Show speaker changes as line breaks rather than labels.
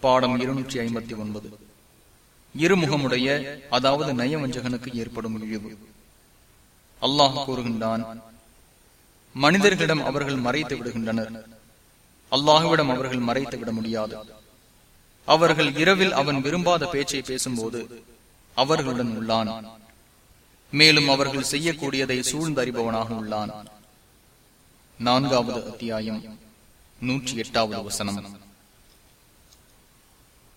பாடம் இருநூற்றி ஐம்பத்தி ஒன்பது. இருமுகமுடைய அதாவது நயவஞ்சகனுக்கு ஏற்படும் இழிவு. அல்லாஹ் கூறுகின்றான் மனிதர்களிடம் அவர்கள் மறைத்து விடுகின்றனர். அல்லாஹுவிடம் அவர்கள் மறைத்து விட முடியாது. அவர்கள் இரவில் அவன் விரும்பாத பேச்சை பேசும்போது அவர்களுடன் உள்ளான். மேலும் அவர்கள் செய்யக்கூடியதை சூழ்ந்தறிபவனாக உள்ளான். நான்காவது அத்தியாயம் நூற்றி எட்டாவது வசனம்.